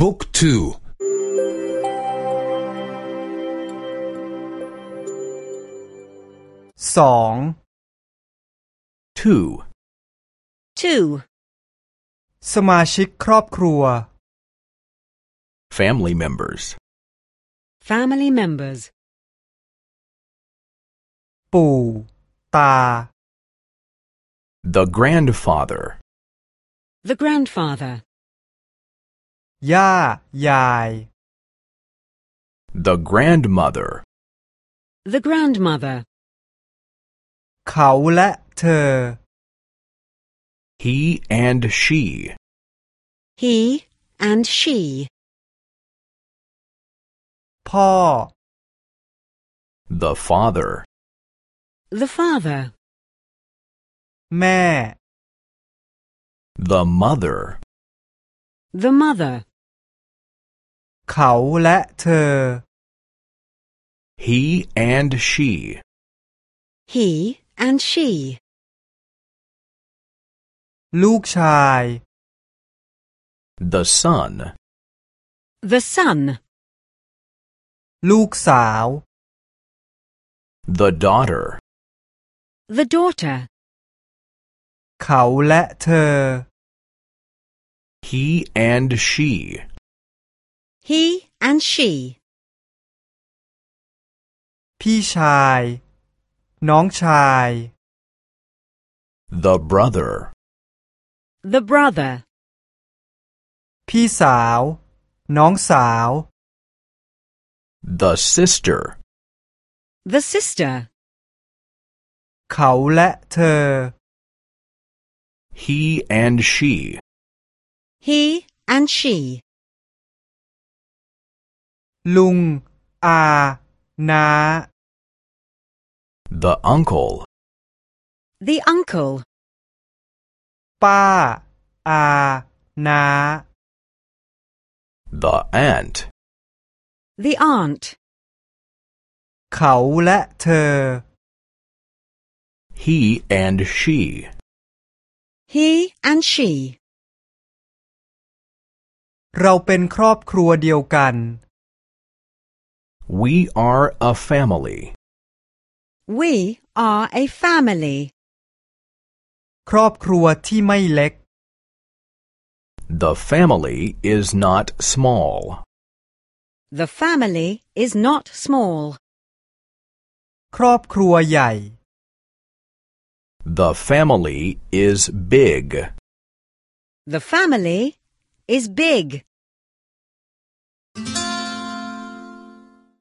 บุ๊กทู สอง two, 2. สมาชิกครอบครัว family members, Family members. ปู่ ตา the grandfather, The grandfather. ย่า ยาย the grandmother, The grandmother. เขาและเธอ he and she, He and she. พ่อ the father, The father. แม่ the mother, The mother. เขาและเธอ he and she, He and she. ลูกชาย the son, The son. ลูกสาว the daughter, The daughter. เขาและเธอ he and she, He and she. พี่ชาย น้องชาย the brother, The brother. พี่สาว น้องสาว the sister, The sister. เขาและเธอ he and she, He and she. ลุง อา น้า the uncle, The uncle. ป้า อา น้า the aunt, The aunt. เขาและเธอ he and she, He and she. เราเป็นครอบครัวเดียวกัน we are a family. We are a family. ครอบครัวที่ไม่เล็ก The family is not small. The family is not small. ครอบครัวใหญ่ The family is big. The family is big.